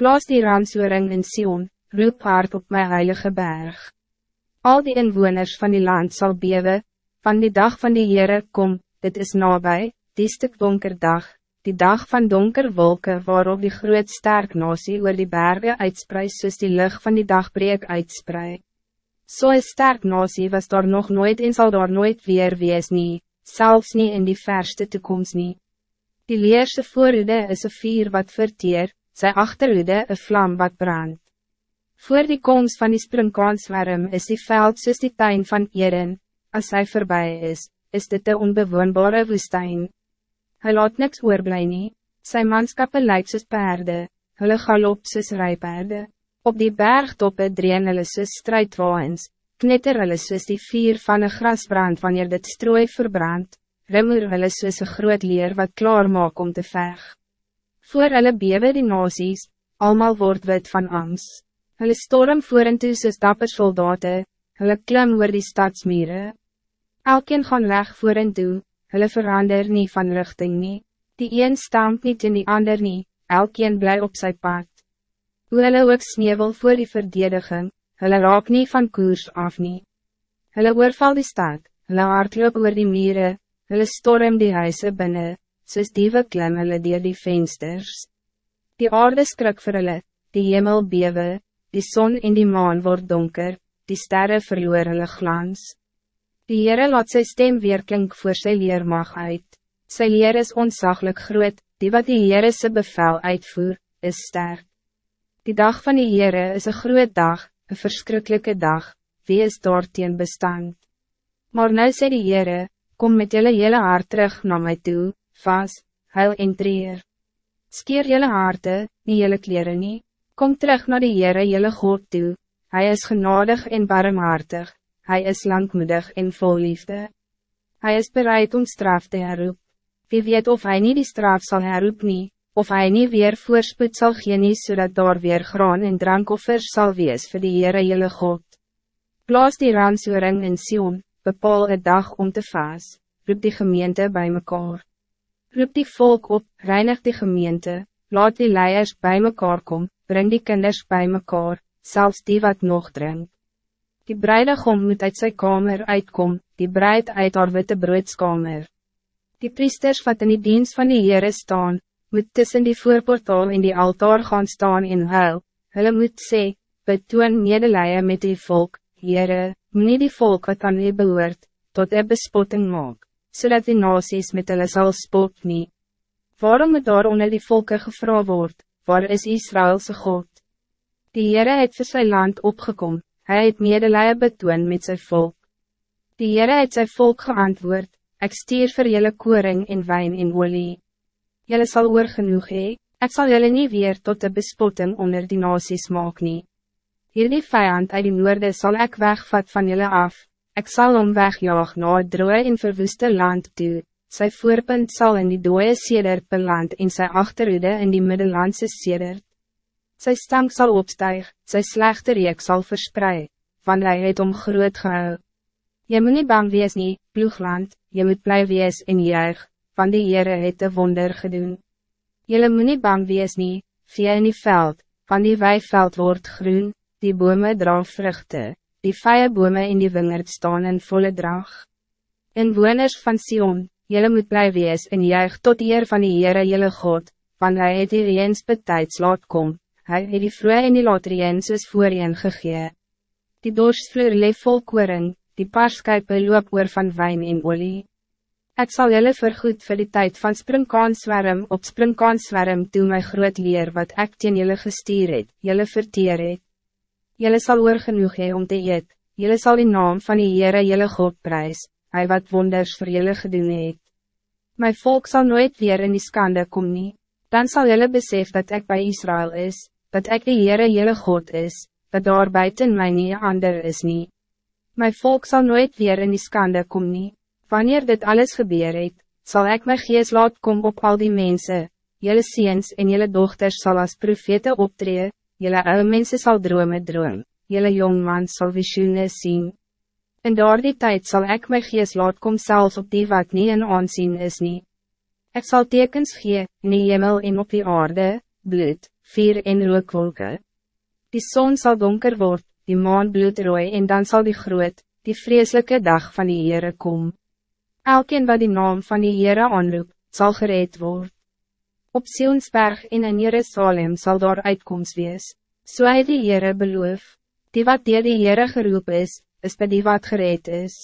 Blaas die ramsoering in Sion, roep hard op mijn heilige berg. Al die inwoners van die land zal bewe, van die dag van die Heere kom, dit is nabij, die stuk donker dag, die dag van donker wolken waarop die groot sterk nasie oor die bergen uitspreid soos die lucht van die dagbreek uitspreid. So een sterk nasie was daar nog nooit en zal daar nooit weer wees nie, zelfs niet in die verste toekomst nie. Die leerse voorhoede is een vier wat verteer, sy achterhoede een vlam wat brandt. Voor die komst van die springkaanswerm is die veld soos die tuin van Eren, als hij voorbij is, is dit de onbewoonbare woestijn. Hij laat niks oorblij nie, sy manskappe lyk soos perde, hulle galop soos rijperde. Op die bergtoppe dreen hulle soos strijdwaans, knetter hulle soos die vier van een grasbrand wanneer dit strooi verbrand, rimmer hulle soos een groot leer wat klaar maak om te veg. Voor hulle bewe die nasies, almal word wit van angst. Hulle storm voerentoe soos dapper soldaten, hulle klim oor die stadsmieren. Elkeen gaan weg voerentoe, hulle verander niet van richting nie. Die een stamp niet in die ander nie, elkeen bly op zijn pad. Hoe hulle ook sneeuwel voor die verdediging, hulle raak nie van koers af nie. Hulle oorval die stad, hulle hardloop oor die mieren, hulle storm die huise binnen, soos diewe klim hulle dier die vensters. Die aarde skrik vir hulle, die hemel bewe, die zon in die maan word donker, die sterren verloor hulle glans. Die Heere laat sy stem weer klink voor sy leermag uit. Sy leer is onzaglijk groot, die wat die Heere sy bevel uitvoer, is sterk. Die dag van die Heere is een groot dag, een verschrikkelijke dag, wie is daarteen bestand. Maar nou sê die Heere, kom met jullie hele hart terug naar mij toe, vas, huil en treer. Skeer jullie harte, nie jullie kleren nie, kom terug naar die Heere jullie God toe, Hij is genadig en barmhartig, hij is langmoedig en vol liefde. Hij is bereid om straf te herroep. Wie weet of hij niet die straf zal herroep nie, of hij niet weer voorspoed zal gee nie, zodat daar weer graan en drankoffers zal wees voor die Heere jylle God. Blaas die ransoering in Sion, bepaal een dag om te vaas, roep die gemeente bij mekaar. Roep die volk op, reinig die gemeente, laat die leiers bij mekaar kom, breng die kinders bij mekaar, zelfs die wat nog drinkt. Die bruidegom moet uit zijn kamer uitkom, die bruid uit haar witte broodskamer. Die priesters wat in die dienst van die Heere staan, moet tussen die voorportaal en die altaar gaan staan in huil. Hulle moet sê, betoon medelije met die volk, Heere, moet die volk wat aan u behoort, tot een bespotting maak, zodat die nasies met hulle sal spot nie. Waarom moet daar onder die volke gevra word, waar is Israëlse God? Die Heere het vir sy land opgekom, hy het medelije betoon met zijn volk. Die Heere het sy volk geantwoord, ek stier vir julle koring en wijn en olie. Julle sal oor genoeg hee, ek sal julle nie weer tot de bespotting onder die nasies maak nie. Hierdie vijand uit die noorde zal ik wegvat van julle af, ik zal om wegjaag na het droe en verwoeste land toe, sy voorpunt zal in die dooie sedert beland en sy achterhoede in die middellandse sedert. Sy stem zal opstijg, sy slechte reek zal verspreid, want hy het om groot gehou. Je moet niet bang wees nie, ploegland, je moet blij wees en juig, want die Heere het de wonder gedoen. Jylle moet niet bang wees nie, vee in die veld, want die weiveld wordt groen, die bome dra vruchten, die vije bome in die wingerd staan in volle drag. Inwoners van Sion, jylle moet blij wees en juig tot eer van die Heere jylle God, want hy het hier eens betijds laat kom, Hij het die vroeg en die laterien soos voorheen gegee. Die dorsvloer leef vol koring, die paarskuipe loop oor van wijn en olie. Ik zal jullie vergoed voor die tijd van springkaanswerm op springkaanswerm toe my groot leer wat ek teen jullie gestuur het, jullie verteer het. Jullie sal oor genoeg hee om te eet, jullie sal die naam van die Heere jullie God prijs, hij wat wonders voor jullie gedoen het. My volk zal nooit weer in die skande kom nie, dan zal jullie besef dat ik bij Israël is, dat ik de Heere jelle God is, dat daar buiten mij niet ander is niet. Mijn volk zal nooit weer in die skande komen. nie. Wanneer dit alles gebeur het, zal ik mijn geest laat kom op al die mensen. Jelle ziens en jelle dochters zal als profete optreden, jelle oude mensen zal dromen droom, jelle jongman zal visioenen zien. En door die tijd zal ik mijn geest laat kom zelfs op die wat niet in aanzien is niet. Ik zal tekens gee, in die hemel en op die aarde, bloed, vier en rookwolke. Die zon zal donker worden, die maan bloedrooi en dan zal die groot, die vreselijke dag van die Heere kom. Elkeen wat die naam van die Heere aanroep, zal gereed worden. Op Sionsberg en in Jerusalem zal daar uitkomst wees. So hy die Heere beloof, die wat dier die Heere geroep is, is by die wat gereed is.